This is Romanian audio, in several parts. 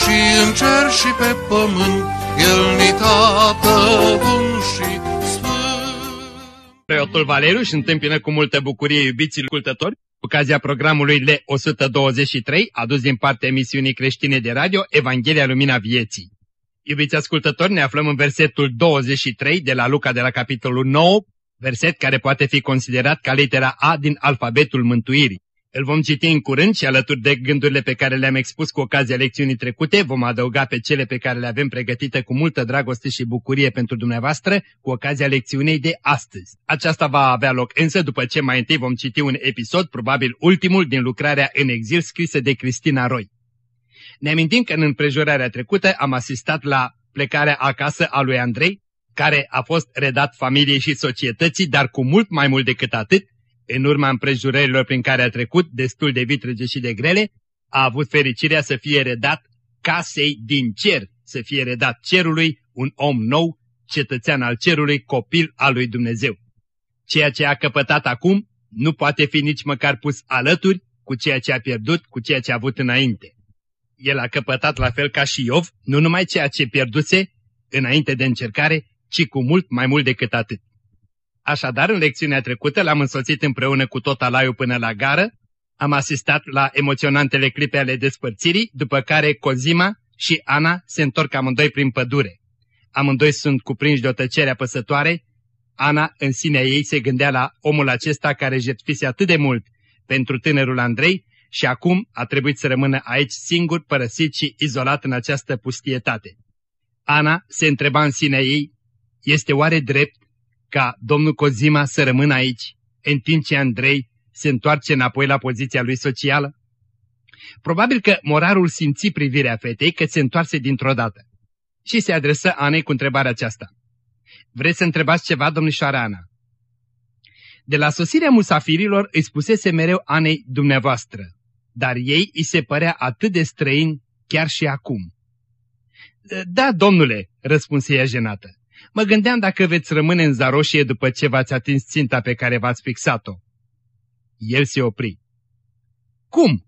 și în cer și pe pământ, El ni tată bun și sfânt. Preotul Valeriu și întâmpină cu multă bucurie iubiții cultători ocazia programului L123 adus din partea emisiunii creștine de radio Evanghelia Lumina Vieții. Iubiți ascultători, ne aflăm în versetul 23 de la Luca de la capitolul 9, verset care poate fi considerat ca litera A din alfabetul mântuirii. Îl vom citi în curând și alături de gândurile pe care le-am expus cu ocazia lecțiunii trecute, vom adăuga pe cele pe care le avem pregătite cu multă dragoste și bucurie pentru dumneavoastră cu ocazia lecțiunii de astăzi. Aceasta va avea loc însă după ce mai întâi vom citi un episod, probabil ultimul din lucrarea în exil scrisă de Cristina Roy. Ne amintim că în împrejurarea trecută am asistat la plecarea acasă a lui Andrei, care a fost redat familiei și societății, dar cu mult mai mult decât atât, în urma împrejurărilor prin care a trecut, destul de vitrege și de grele, a avut fericirea să fie redat casei din cer, să fie redat cerului, un om nou, cetățean al cerului, copil al lui Dumnezeu. Ceea ce a căpătat acum nu poate fi nici măcar pus alături cu ceea ce a pierdut, cu ceea ce a avut înainte. El a căpătat la fel ca și Iov, nu numai ceea ce pierduse înainte de încercare, ci cu mult mai mult decât atât. Așadar, în lecțiunea trecută l-am însoțit împreună cu tot alaiul până la gară, am asistat la emoționantele clipe ale despărțirii, după care Cozima și Ana se întorc amândoi prin pădure. Amândoi sunt cuprinși de o tăcere apăsătoare. Ana în sinea ei se gândea la omul acesta care jertfise atât de mult pentru tânărul Andrei și acum a trebuit să rămână aici singur, părăsit și izolat în această pustietate. Ana se întreba în sinea ei, este oare drept ca domnul Cozima să rămână aici, în timp ce Andrei se întoarce înapoi la poziția lui socială? Probabil că morarul simți privirea fetei că se întoarse dintr-o dată și se adresă Anei cu întrebarea aceasta. Vreți să întrebați ceva, domnișoara Ana? De la sosirea musafirilor îi spusese mereu Anei dumneavoastră, dar ei îi se părea atât de străin chiar și acum. Da, domnule, răspunse ea jenată. Mă gândeam dacă veți rămâne în zaroșie după ce v-ați atins ținta pe care v-ați fixat-o. El se opri. Cum?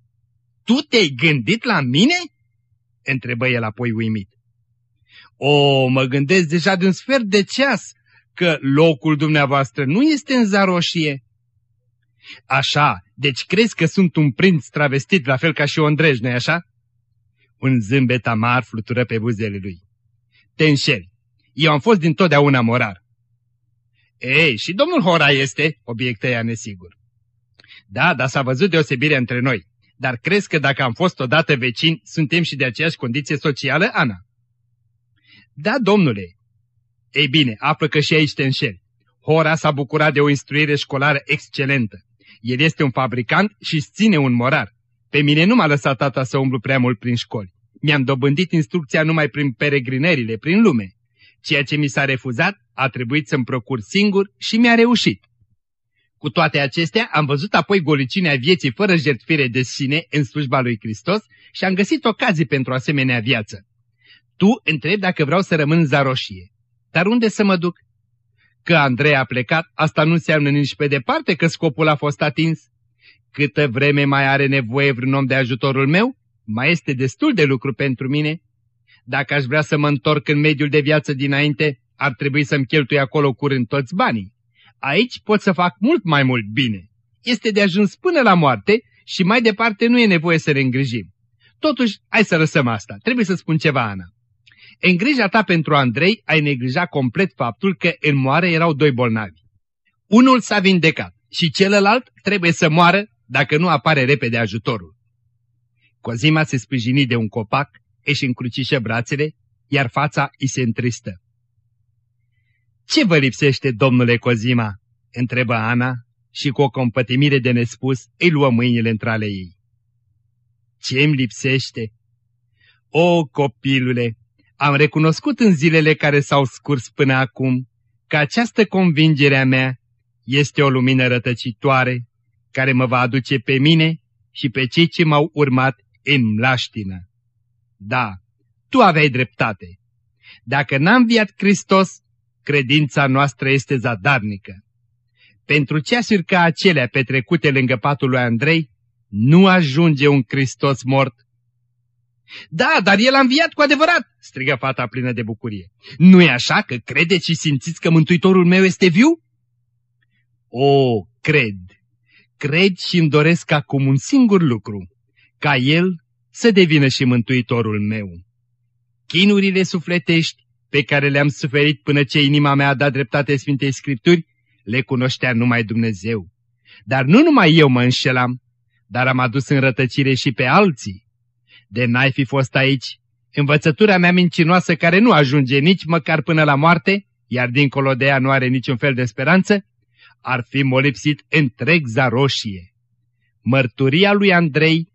Tu te-ai gândit la mine? întrebă el apoi uimit. O, mă gândesc deja de un sfert de ceas că locul dumneavoastră nu este în zaroșie. Așa, deci crezi că sunt un prinț travestit la fel ca și o îndrej, nu așa? Un zâmbet amar flutură pe buzele lui. Te înșeli. Eu am fost dintotdeauna morar. Ei, și domnul Hora este, obiectă ea nesigur. Da, dar s-a văzut deosebire între noi. Dar crezi că dacă am fost odată vecini, suntem și de aceeași condiție socială, Ana? Da, domnule. Ei bine, află că și aici te înșeli. Hora s-a bucurat de o instruire școlară excelentă. El este un fabricant și îți ține un morar. Pe mine nu m-a lăsat tata să umblu prea mult prin școli. Mi-am dobândit instrucția numai prin peregrinările, prin lume. Ceea ce mi s-a refuzat a trebuit să-mi procur singur și mi-a reușit. Cu toate acestea, am văzut apoi goliciunea vieții fără jertfire de sine în slujba lui Hristos și am găsit ocazii pentru asemenea viață. Tu întrebi dacă vreau să rămân zaroșie. Dar unde să mă duc? Că Andrei a plecat, asta nu înseamnă nici pe departe că scopul a fost atins. Câtă vreme mai are nevoie vreun om de ajutorul meu, mai este destul de lucru pentru mine. Dacă aș vrea să mă întorc în mediul de viață dinainte, ar trebui să-mi cheltui acolo curând toți banii. Aici pot să fac mult mai mult bine. Este de ajuns până la moarte și mai departe nu e nevoie să ne îngrijim. Totuși, hai să lăsăm asta. Trebuie să spun ceva, Ana. În grija ta pentru Andrei ai neglijat complet faptul că în moare erau doi bolnavi. Unul s-a vindecat și celălalt trebuie să moară dacă nu apare repede ajutorul. Cozima se sprijini de un copac, își încrucișă brațele, iar fața îi se întristă. Ce vă lipsește, domnule Cozima?" întrebă Ana și cu o compătimire de nespus îi luă mâinile între ale ei. Ce îmi lipsește?" O, copilule, am recunoscut în zilele care s-au scurs până acum că această convingere a mea este o lumină rătăcitoare care mă va aduce pe mine și pe cei ce m-au urmat în mlaștină. Da, tu aveai dreptate. Dacă n-a înviat Hristos, credința noastră este zadarnică. Pentru ceasuri ca acelea petrecute lângă patul lui Andrei, nu ajunge un Hristos mort. Da, dar el a înviat cu adevărat, strigă fata plină de bucurie. nu e așa că credeți și simțiți că Mântuitorul meu este viu? O, cred, cred și îmi doresc acum un singur lucru, ca el să devină și Mântuitorul meu. Chinurile sufletești pe care le-am suferit până ce inima mea a dat dreptate Sfintei Scripturi, le cunoștea numai Dumnezeu. Dar nu numai eu mă înșelam, dar am adus în rătăcire și pe alții. De n-ai fi fost aici, învățătura mea mincinoasă care nu ajunge nici măcar până la moarte, iar dincolo de ea nu are niciun fel de speranță, ar fi molipsit întreg zaroșie. Mărturia lui Andrei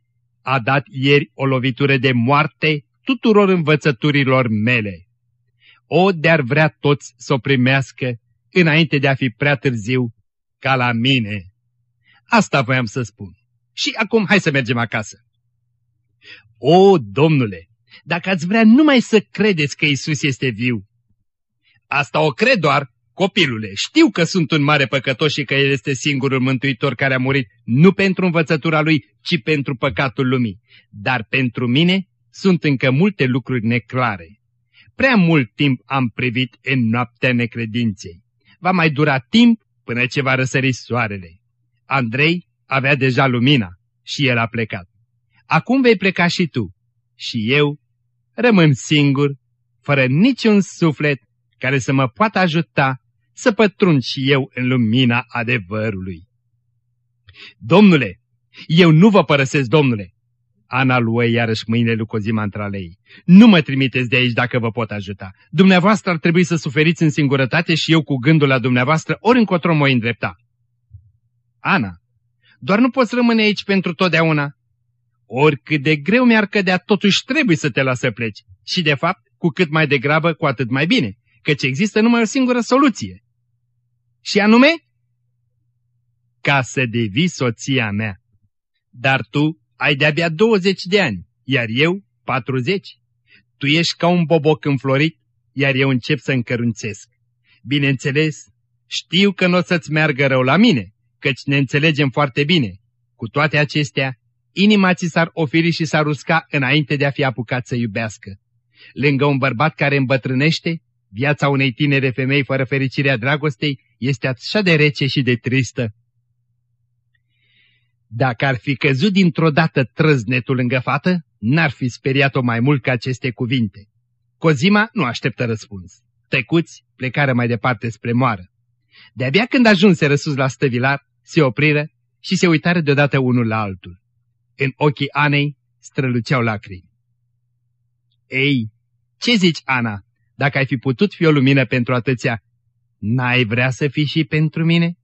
a dat ieri o lovitură de moarte tuturor învățăturilor mele. O, de-ar vrea toți să o primească înainte de a fi prea târziu ca la mine. Asta voiam să spun. Și acum hai să mergem acasă. O, domnule, dacă ați vrea numai să credeți că Isus este viu. Asta o cred doar, copilule, știu că sunt un mare păcătos și că El este singurul mântuitor care a murit nu pentru învățătura Lui, ci pentru păcatul lumii. Dar pentru mine sunt încă multe lucruri neclare. Prea mult timp am privit în noaptea necredinței. Va mai dura timp până ce va răsări soarele. Andrei avea deja lumina și el a plecat. Acum vei pleca și tu. Și eu rămân singur, fără niciun suflet care să mă poată ajuta să pătrund și eu în lumina adevărului. Domnule, eu nu vă părăsesc, domnule, Ana luă iarăși mâine lucozima între Nu mă trimiteți de aici dacă vă pot ajuta. Dumneavoastră ar trebui să suferiți în singurătate și eu cu gândul la dumneavoastră ori încotro mă îndrepta. Ana, doar nu poți rămâne aici pentru totdeauna. Oricât de greu mi-ar cădea, totuși trebuie să te las să pleci. Și de fapt, cu cât mai degrabă, cu atât mai bine, căci există numai o singură soluție. Și anume? Ca să devii soția mea. Dar tu ai de-abia 20 de ani, iar eu 40. Tu ești ca un boboc înflorit, iar eu încep să încărunțesc. Bineînțeles, știu că nu o să-ți meargă rău la mine, căci ne înțelegem foarte bine. Cu toate acestea, inima ți s-ar oferi și s-ar usca înainte de a fi apucat să iubească. Lângă un bărbat care îmbătrânește, viața unei tinere femei fără fericirea dragostei este așa de rece și de tristă. Dacă ar fi căzut dintr-o dată trăznetul lângă fată, n-ar fi speriat-o mai mult ca aceste cuvinte. Cozima nu așteptă răspuns. Tăcuți plecară mai departe spre moară. De-abia când ajunse răsus la stăvilar, se opriră și se uitară deodată unul la altul. În ochii Anei străluceau lacrimi. Ei, ce zici, Ana, dacă ai fi putut fi o lumină pentru atâția, n-ai vrea să fii și pentru mine?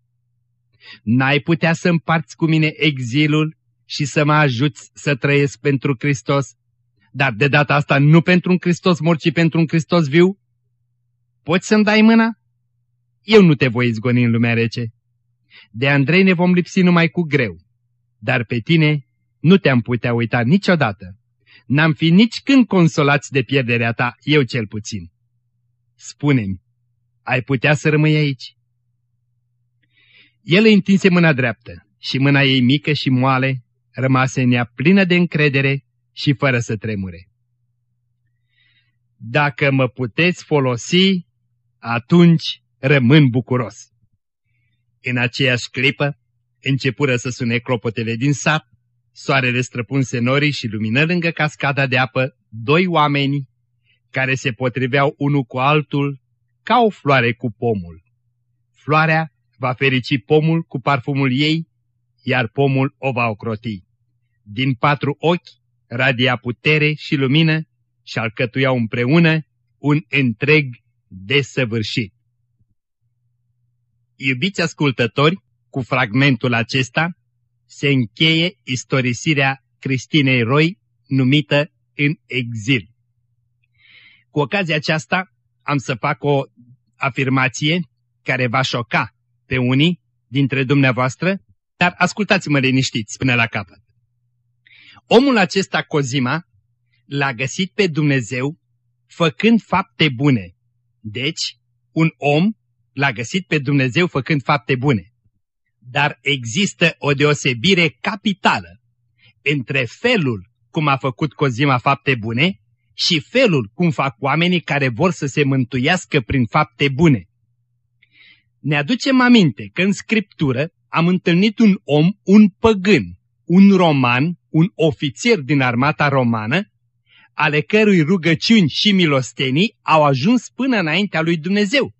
N-ai putea să împarți cu mine exilul și să mă ajuți să trăiesc pentru Hristos, dar de data asta nu pentru un Hristos mort, ci pentru un Hristos viu? Poți să-mi dai mâna? Eu nu te voi izgoni în lumea rece. De Andrei ne vom lipsi numai cu greu, dar pe tine nu te-am putea uita niciodată. N-am fi nici când consolați de pierderea ta, eu cel puțin. Spune-mi, ai putea să rămâi aici? El îi întinse mâna dreaptă și mâna ei mică și moale rămase în ea plină de încredere și fără să tremure. Dacă mă puteți folosi, atunci rămân bucuros. În aceeași clipă începură să sune clopotele din sat, soarele străpunse norii și lumină lângă cascada de apă doi oameni care se potriveau unul cu altul ca o floare cu pomul. Floarea va ferici pomul cu parfumul ei, iar pomul o va ocroti. Din patru ochi radia putere și lumină și alcătuiau împreună un întreg desăvârșit. Iubiți ascultători, cu fragmentul acesta se încheie istorisirea Cristinei Roy numită în exil. Cu ocazia aceasta am să fac o afirmație care va șoca pe unii dintre dumneavoastră, dar ascultați-mă liniștiți până la capăt. Omul acesta, Cozima, l-a găsit pe Dumnezeu făcând fapte bune. Deci, un om l-a găsit pe Dumnezeu făcând fapte bune. Dar există o deosebire capitală între felul cum a făcut Cozima fapte bune și felul cum fac oamenii care vor să se mântuiască prin fapte bune. Ne aducem aminte că în Scriptură am întâlnit un om, un păgân, un roman, un ofițer din armata romană, ale cărui rugăciuni și milostenii au ajuns până înaintea lui Dumnezeu.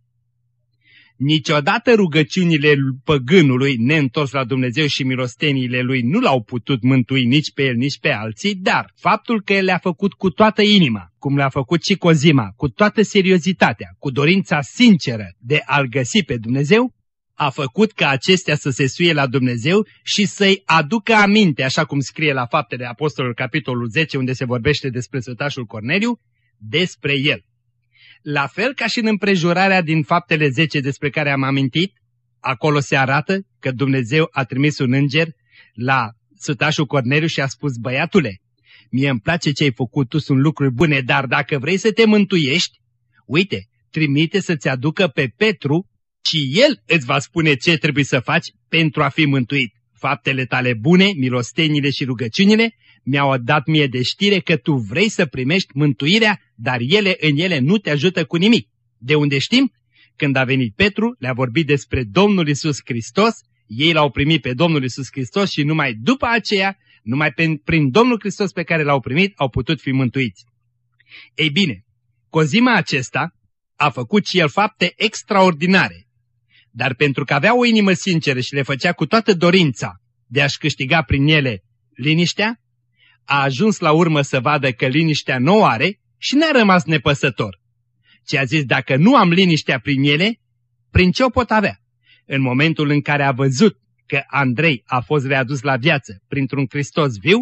Niciodată rugăciunile păgânului neîntors la Dumnezeu și milosteniile lui nu l-au putut mântui nici pe el, nici pe alții, dar faptul că el le-a făcut cu toată inima, cum le-a făcut și Cozima, cu toată seriozitatea, cu dorința sinceră de a-L găsi pe Dumnezeu, a făcut ca acestea să se suie la Dumnezeu și să-i aducă aminte, așa cum scrie la Faptele Apostolului capitolul 10, unde se vorbește despre Sfântașul Corneliu, despre el. La fel ca și în împrejurarea din Faptele 10 despre care am amintit, acolo se arată că Dumnezeu a trimis un înger la Sfântașul Corneliu și a spus, băiatule, mie îmi place ce ai făcut, tu sunt lucruri bune, dar dacă vrei să te mântuiești, uite, trimite să-ți aducă pe Petru și el îți va spune ce trebuie să faci pentru a fi mântuit. Faptele tale bune, milostenile și rugăciunile mi-au dat mie de știre că tu vrei să primești mântuirea, dar ele în ele nu te ajută cu nimic. De unde știm? Când a venit Petru, le-a vorbit despre Domnul Isus Hristos, ei l-au primit pe Domnul Isus Hristos și numai după aceea, numai prin Domnul Hristos pe care l-au primit, au putut fi mântuiți. Ei bine, Cozima acesta a făcut și el fapte extraordinare, dar pentru că avea o inimă sinceră și le făcea cu toată dorința de a-și câștiga prin ele liniștea, a ajuns la urmă să vadă că liniștea nu o are și n-a rămas nepăsător. Ce a zis, dacă nu am liniștea prin ele, prin ce o pot avea? În momentul în care a văzut că Andrei a fost readus la viață printr-un Hristos viu,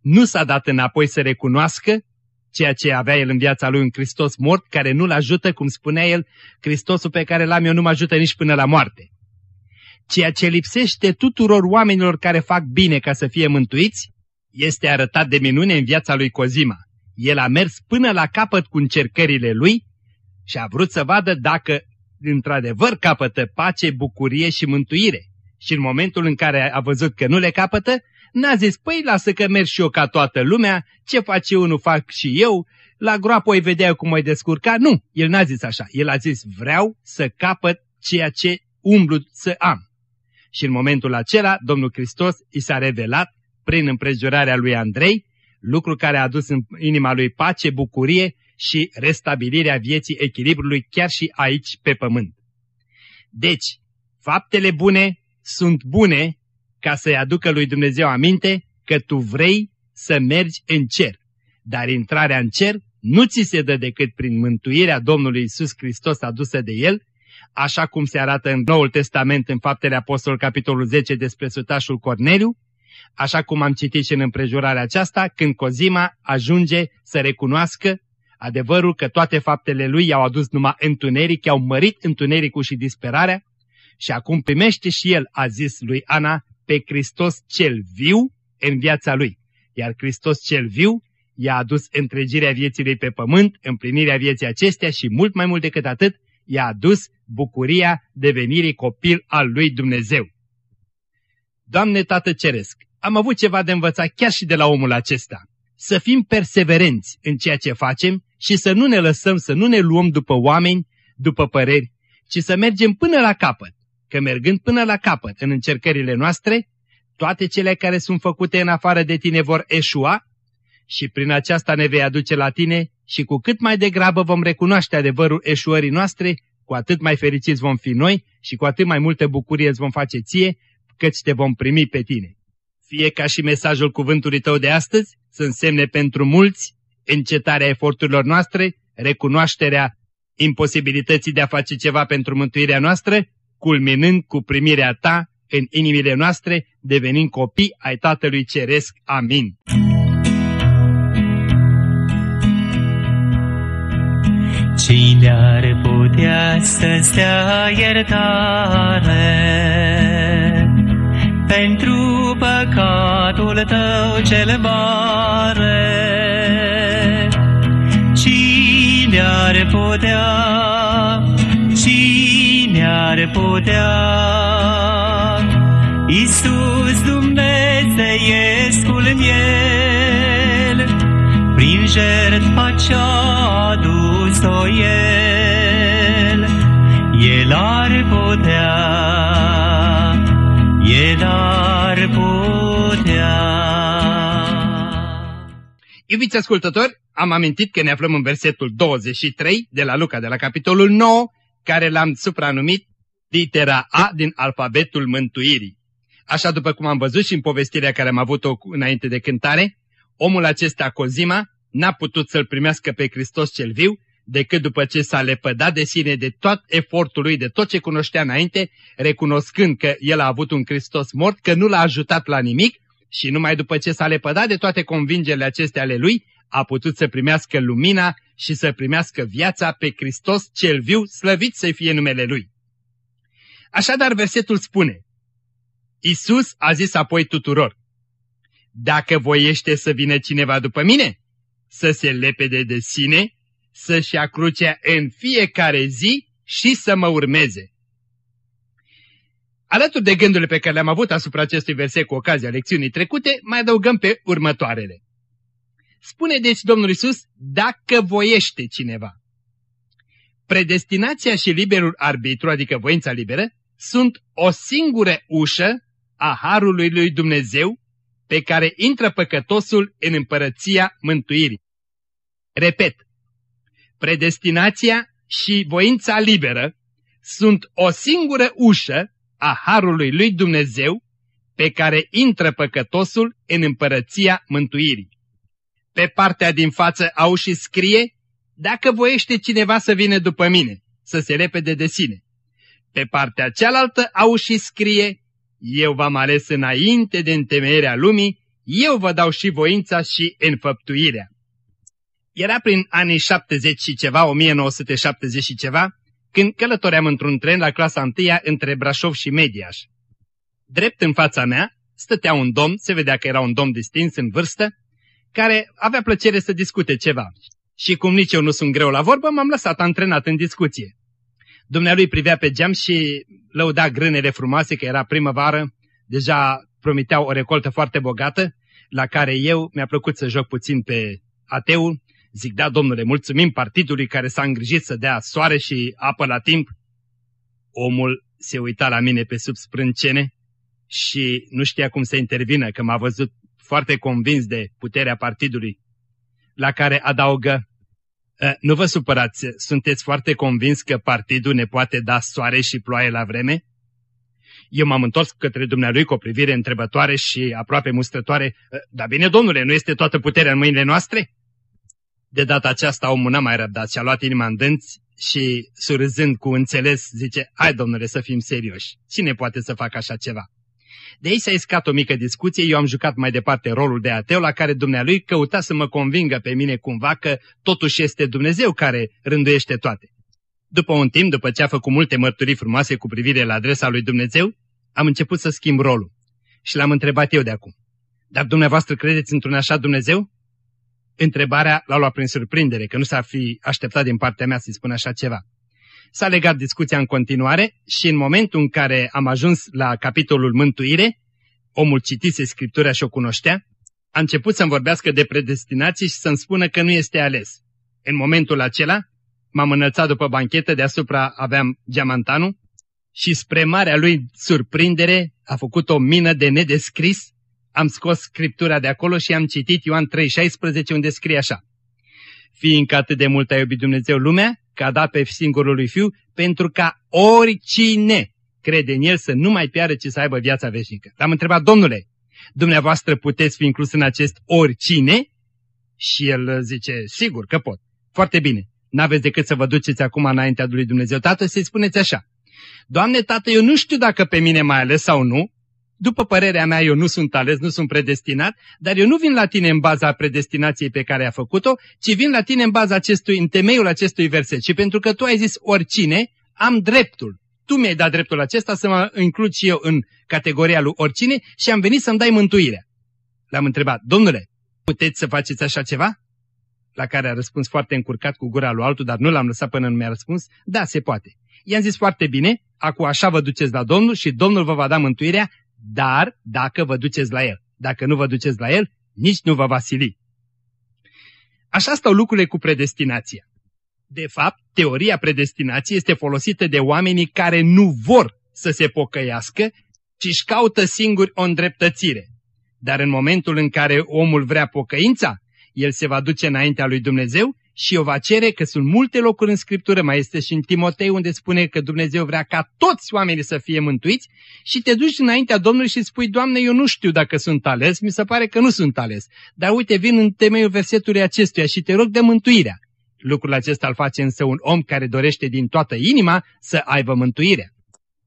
nu s-a dat înapoi să recunoască ceea ce avea el în viața lui un Hristos mort, care nu-l ajută, cum spunea el, Hristosul pe care l-am eu nu mă ajută nici până la moarte. Ceea ce lipsește tuturor oamenilor care fac bine ca să fie mântuiți, este arătat de minune în viața lui Cozima. El a mers până la capăt cu încercările lui și a vrut să vadă dacă într-adevăr capătă pace, bucurie și mântuire. Și în momentul în care a văzut că nu le capătă, N-a zis, păi lasă că merg și eu ca toată lumea, ce fac eu nu fac și eu, la groapă îi vedea cum mai descurca. Nu, el n-a zis așa. El a zis, vreau să capăt ceea ce umblu să am. Și în momentul acela, Domnul Hristos i s-a revelat prin împrejurarea lui Andrei, lucru care a adus în inima lui pace, bucurie și restabilirea vieții echilibrului chiar și aici pe pământ. Deci, faptele bune sunt bune ca să-i aducă lui Dumnezeu aminte că tu vrei să mergi în cer. Dar intrarea în cer nu ți se dă decât prin mântuirea Domnului Isus Hristos adusă de El, așa cum se arată în Noul Testament în Faptele Apostol capitolul 10 despre sutașul Corneliu, așa cum am citit și în împrejurarea aceasta, când Cozima ajunge să recunoască adevărul că toate faptele lui i-au adus numai întuneric, i-au mărit întunericul și disperarea, și acum primește și el, a zis lui Ana, pe Hristos cel viu în viața lui. Iar Hristos cel viu i-a adus întregirea vieții lui pe pământ, împlinirea vieții acestea și mult mai mult decât atât, i-a adus bucuria devenirii copil al lui Dumnezeu. Doamne Tată Ceresc, am avut ceva de învățat chiar și de la omul acesta. Să fim perseverenți în ceea ce facem și să nu ne lăsăm, să nu ne luăm după oameni, după păreri, ci să mergem până la capăt că mergând până la capăt în încercările noastre, toate cele care sunt făcute în afară de tine vor eșua și prin aceasta ne vei aduce la tine și cu cât mai degrabă vom recunoaște adevărul eșuării noastre, cu atât mai fericiți vom fi noi și cu atât mai multă bucurie îți vom face ție, căci te vom primi pe tine. Fie ca și mesajul cuvântului tău de astăzi să însemne pentru mulți încetarea eforturilor noastre, recunoașterea imposibilității de a face ceva pentru mântuirea noastră, culminând cu primirea ta în inimile noastre, devenind copii ai Tatălui Ceresc. Amin. Cine ar putea să-ți dea iertare? Pentru păcatul tău cel mare? Cine ar putea, cine ar putea, Iisus Dumnezeiescul miel, prin jertfa ce-a adus-o El, El ar putea, Iubiți ascultători, am amintit că ne aflăm în versetul 23 de la Luca, de la capitolul 9, care l-am supranumit litera A din alfabetul mântuirii. Așa după cum am văzut și în povestirea care am avut-o înainte de cântare, omul acesta, Cozima, n-a putut să-L primească pe Hristos cel viu, decât după ce s-a lepădat de sine de tot efortul lui, de tot ce cunoștea înainte, recunoscând că el a avut un Hristos mort, că nu l-a ajutat la nimic și numai după ce s-a lepădat de toate convingerile acestea ale lui, a putut să primească lumina și să primească viața pe Hristos cel viu, slăvit să fie numele lui. Așadar, versetul spune, Isus a zis apoi tuturor, Dacă voiește să vină cineva după mine, să se lepede de sine, să-și ia crucea în fiecare zi și să mă urmeze. Alături de gândurile pe care le-am avut asupra acestui verset cu ocazia lecțiunii trecute, mai adăugăm pe următoarele. Spune deci Domnul Isus, dacă voiește cineva. Predestinația și liberul arbitru, adică voința liberă, sunt o singură ușă a Harului lui Dumnezeu pe care intră păcătosul în împărăția mântuirii. Repet, predestinația și voința liberă sunt o singură ușă a Harului lui Dumnezeu pe care intră păcătosul în împărăția mântuirii. Pe partea din față a ușii scrie, dacă voiește cineva să vină după mine, să se repede de sine. Pe partea cealaltă a ușii scrie, eu v-am ales înainte de întemeierea lumii, eu vă dau și voința și înfăptuirea. Era prin anii 70 și ceva, 1970 și ceva, când călătoream într-un tren la clasa întâia între Brașov și Mediaș. Drept în fața mea stătea un domn, se vedea că era un domn distins în vârstă, care avea plăcere să discute ceva. Și cum nici eu nu sunt greu la vorbă, m-am lăsat antrenat în discuție. Dumnealui privea pe geam și lăuda grânele frumoase, că era primăvară, deja promiteau o recoltă foarte bogată, la care eu mi-a plăcut să joc puțin pe ateu. Zic, da, domnule, mulțumim partidului care s-a îngrijit să dea soare și apă la timp. Omul se uita la mine pe sub sprâncene și nu știa cum să intervină, că m-a văzut foarte convins de puterea partidului, la care adaugă, ă, nu vă supărați, sunteți foarte convins că partidul ne poate da soare și ploaie la vreme? Eu m-am întors către dumnealui cu o privire întrebătoare și aproape mustrătoare. Ă, dar bine, domnule, nu este toată puterea în mâinile noastre? De data aceasta omul n-a mai răbdat și a luat inima în dânți și, surâzând cu înțeles, zice, hai domnule să fim serioși, cine poate să facă așa ceva? De aici s-a iscat o mică discuție, eu am jucat mai departe rolul de ateu la care dumnealui căuta să mă convingă pe mine cumva că totuși este Dumnezeu care rânduiește toate. După un timp, după ce a făcut multe mărturii frumoase cu privire la adresa lui Dumnezeu, am început să schimb rolul. Și l-am întrebat eu de acum. Dar dumneavoastră credeți într-un așa Dumnezeu? Întrebarea l-a luat prin surprindere, că nu s-ar fi așteptat din partea mea să-i spun așa ceva. S-a legat discuția în continuare și în momentul în care am ajuns la capitolul mântuire, omul citise Scriptura și o cunoștea, a început să-mi vorbească de predestinație și să-mi spună că nu este ales. În momentul acela, m-am înălțat după banchetă, deasupra aveam geamantanul și spre marea lui surprindere a făcut o mină de nedescris, am scos Scriptura de acolo și am citit Ioan 3,16 unde scrie așa. Fiindcă atât de mult a iubit Dumnezeu lumea, că a dat pe singurul lui Fiu, pentru ca oricine crede în El să nu mai piară, ci să aibă viața veșnică. L-am întrebat, domnule, dumneavoastră puteți fi inclus în acest oricine? Și el zice, sigur că pot. Foarte bine. N-aveți decât să vă duceți acum înaintea lui Dumnezeu Tată să-i spuneți așa. Doamne Tată, eu nu știu dacă pe mine mai ales sau nu, după părerea mea eu nu sunt ales, nu sunt predestinat, dar eu nu vin la tine în baza predestinației pe care a făcut-o, ci vin la tine în baza acestui, în temeiul acestui verset. Și pentru că tu ai zis oricine, am dreptul. Tu mi-ai dat dreptul acesta să mă includ și eu în categoria lui oricine și am venit să-mi dai mântuirea. L-am întrebat, domnule, puteți să faceți așa ceva? La care a răspuns foarte încurcat cu gura lui altul, dar nu l-am lăsat până nu mi-a răspuns, da, se poate. I-am zis foarte bine, acum așa vă duceți la Domnul și Domnul vă va da mântuirea, dar dacă vă duceți la El. Dacă nu vă duceți la El, nici nu vă va sili. Așa stau lucrurile cu predestinația. De fapt, teoria predestinației este folosită de oamenii care nu vor să se pocăiască, ci își caută singuri o îndreptățire. Dar în momentul în care omul vrea pocăința, el se va duce înaintea lui Dumnezeu și o va cere că sunt multe locuri în Scriptură, mai este și în Timotei unde spune că Dumnezeu vrea ca toți oamenii să fie mântuiți și te duci înaintea Domnului și spui, Doamne, eu nu știu dacă sunt ales, mi se pare că nu sunt ales, dar uite, vin în temeiul versetului acestuia și te rog de mântuirea. Lucrul acesta îl face însă un om care dorește din toată inima să aibă mântuirea.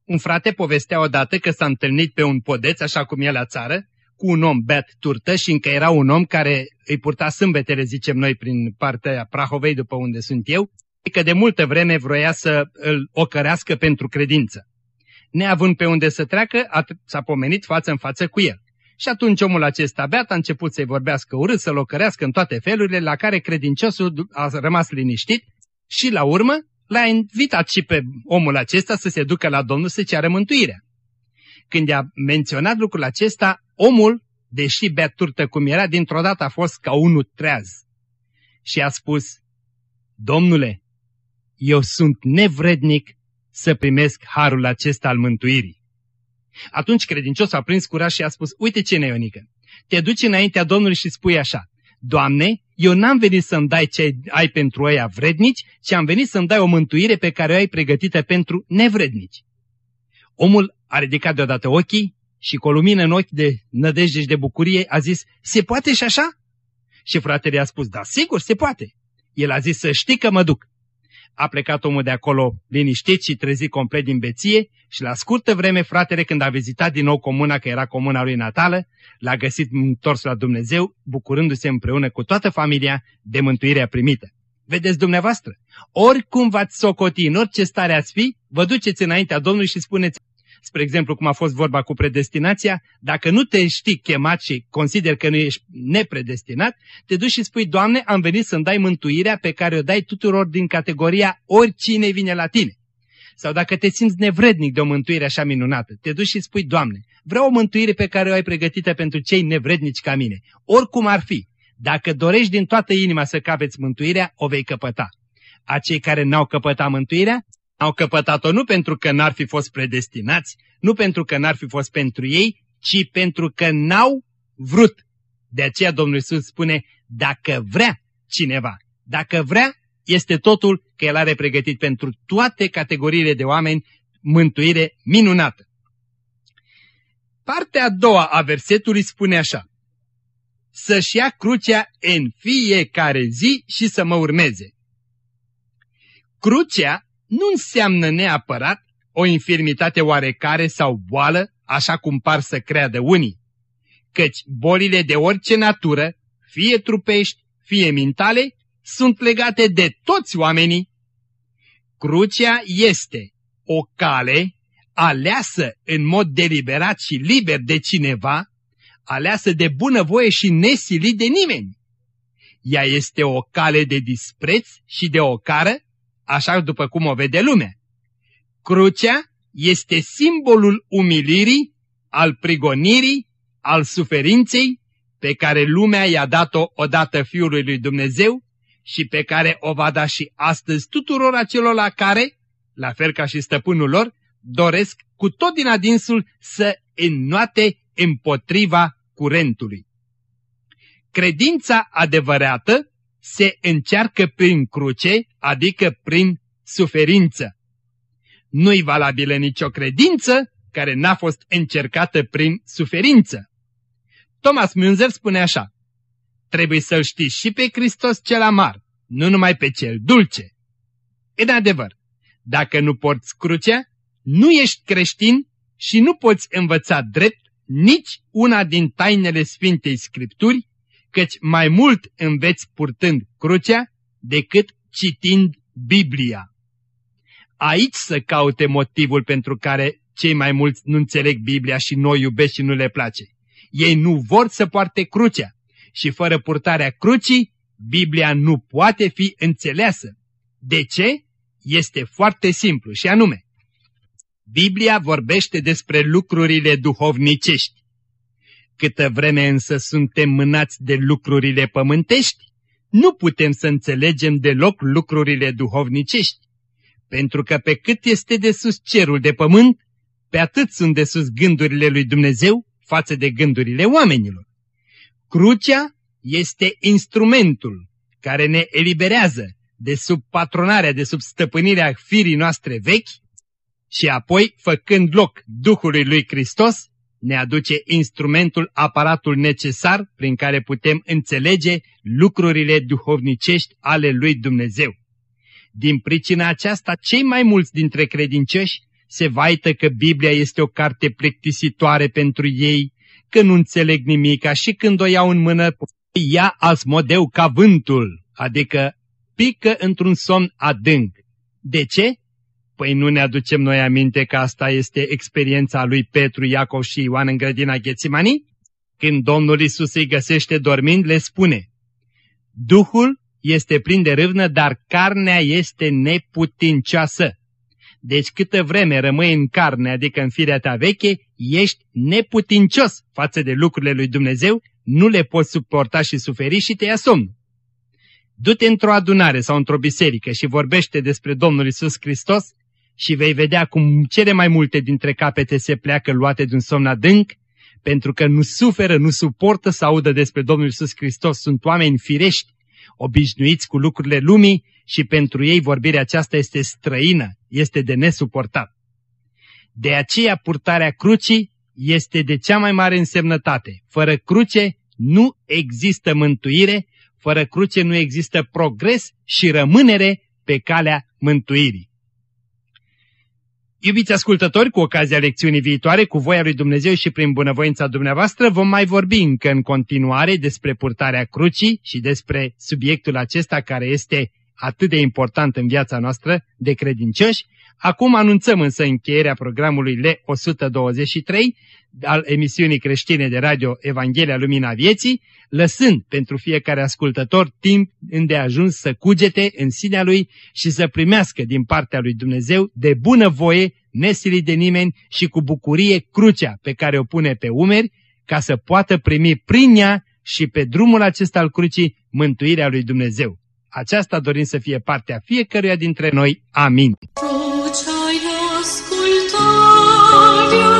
Un frate povestea odată că s-a întâlnit pe un podeț, așa cum e la țară, cu un om beat turtă și încă era un om care îi purta sâmbetele, zicem noi, prin partea Prahovei, după unde sunt eu, că de multă vreme vroia să îl ocărească pentru credință. Neavând pe unde să treacă, s-a pomenit față în față cu el. Și atunci omul acesta beat a început să-i vorbească urât, să-l ocărească în toate felurile, la care credinciosul a rămas liniștit și la urmă l-a invitat și pe omul acesta să se ducă la Domnul să ceară mântuirea. Când a menționat lucrul acesta, omul, deși bea turtă cum era, dintr-o dată a fost ca unul treaz. Și a spus, Domnule, eu sunt nevrednic să primesc harul acesta al mântuirii. Atunci credincios a prins curaj și a spus, uite ce neonică, te duci înaintea Domnului și spui așa, Doamne, eu n-am venit să-mi dai ce ai pentru ăia vrednici, ci am venit să-mi dai o mântuire pe care o ai pregătită pentru nevrednici. Omul a ridicat deodată ochii și cu o lumină în ochi de nădejde și de bucurie a zis, se poate și așa? Și fratele a spus, da, sigur, se poate. El a zis, să știi că mă duc. A plecat omul de acolo liniștit și trezit complet din beție și la scurtă vreme fratele când a vizitat din nou comuna, că era comuna lui natală, l-a găsit întors la Dumnezeu, bucurându-se împreună cu toată familia de mântuirea primită. Vedeți dumneavoastră, oricum v-ați socoti, în orice stare ați fi, vă duceți înaintea Domnului și spuneți, spre exemplu cum a fost vorba cu predestinația, dacă nu te știi chemat și consider că nu ești nepredestinat, te duci și spui, Doamne, am venit să-mi dai mântuirea pe care o dai tuturor din categoria oricine vine la tine. Sau dacă te simți nevrednic de o mântuire așa minunată, te duci și spui, Doamne, vreau o mântuire pe care o ai pregătită pentru cei nevrednici ca mine, oricum ar fi. Dacă dorești din toată inima să capeți mântuirea, o vei căpăta. Acei care n-au căpătat mântuirea, au căpătat-o nu pentru că n-ar fi fost predestinați, nu pentru că n-ar fi fost pentru ei, ci pentru că n-au vrut. De aceea Domnul Iisus spune, dacă vrea cineva, dacă vrea, este totul că El are pregătit pentru toate categoriile de oameni mântuire minunată. Partea a doua a versetului spune așa, să-și ia crucea în fiecare zi și să mă urmeze. Crucea nu înseamnă neapărat o infirmitate oarecare sau boală, așa cum par să creadă unii, căci bolile de orice natură, fie trupești, fie mentale, sunt legate de toți oamenii. Crucea este o cale aleasă în mod deliberat și liber de cineva, aleasă de bunăvoie și nesilit de nimeni. Ea este o cale de dispreț și de ocară așa după cum o vede lumea. Crucea este simbolul umilirii, al prigonirii, al suferinței, pe care lumea i-a dat-o odată Fiului lui Dumnezeu și pe care o va da și astăzi tuturor acelora care, la fel ca și stăpânul lor, doresc cu tot din adinsul să înnoate împotriva curentului. Credința adevărată se încearcă prin cruce, adică prin suferință. Nu-i valabilă nicio credință care n-a fost încercată prin suferință. Thomas Münzer spune așa, trebuie să-L știi și pe Hristos cel amar, nu numai pe cel dulce. În adevăr, dacă nu porți crucea, nu ești creștin și nu poți învăța drept nici una din tainele Sfintei Scripturi, căci mai mult înveți purtând crucea decât citind Biblia. Aici să caute motivul pentru care cei mai mulți nu înțeleg Biblia și nu o iubesc și nu le place. Ei nu vor să poarte crucea și fără purtarea crucii, Biblia nu poate fi înțeleasă. De ce? Este foarte simplu și anume, Biblia vorbește despre lucrurile duhovnicești. Câtă vreme însă suntem mânați de lucrurile pământești, nu putem să înțelegem deloc lucrurile duhovnicești, pentru că pe cât este de sus cerul de pământ, pe atât sunt de sus gândurile lui Dumnezeu față de gândurile oamenilor. Crucea este instrumentul care ne eliberează de sub patronarea, de sub stăpânirea firii noastre vechi și apoi, făcând loc Duhului lui Hristos, ne aduce instrumentul, aparatul necesar prin care putem înțelege lucrurile duhovnicești ale lui Dumnezeu. Din pricina aceasta, cei mai mulți dintre credincioși se vaită că Biblia este o carte plictisitoare pentru ei, că nu înțeleg nimica și când o iau în mână, ia asmodeu ca vântul, adică pică într-un somn adânc. De ce? Păi nu ne aducem noi aminte că asta este experiența lui Petru, Iacov și Ioan în grădina Ghețimanii? Când Domnul Isus îi găsește dormind, le spune, Duhul este plin de râvnă, dar carnea este neputincioasă. Deci câtă vreme rămâi în carne, adică în firea ta veche, ești neputincios față de lucrurile lui Dumnezeu, nu le poți suporta și suferi și te ia somn. Du-te într-o adunare sau într-o biserică și vorbește despre Domnul Isus Hristos și vei vedea cum cele mai multe dintre capete se pleacă luate din somn adânc, pentru că nu suferă, nu suportă să audă despre Domnul Isus Hristos. Sunt oameni firești, obișnuiți cu lucrurile lumii și pentru ei vorbirea aceasta este străină, este de nesuportat. De aceea purtarea crucii este de cea mai mare însemnătate. Fără cruce nu există mântuire, fără cruce nu există progres și rămânere pe calea mântuirii. Iubiți ascultători, cu ocazia lecțiunii viitoare, cu voia lui Dumnezeu și prin bunăvoința dumneavoastră, vom mai vorbi încă în continuare despre purtarea crucii și despre subiectul acesta care este atât de important în viața noastră de credincioși. Acum anunțăm însă încheierea programului L123 al emisiunii creștine de radio Evanghelia Lumina Vieții, lăsând pentru fiecare ascultător timp îndeajuns să cugete în sinea lui și să primească din partea lui Dumnezeu de bună voie, nesilit de nimeni și cu bucurie crucea pe care o pune pe umeri, ca să poată primi prin ea și pe drumul acesta al crucii mântuirea lui Dumnezeu. Aceasta dorim să fie partea fiecăruia dintre noi. Amin. heart you.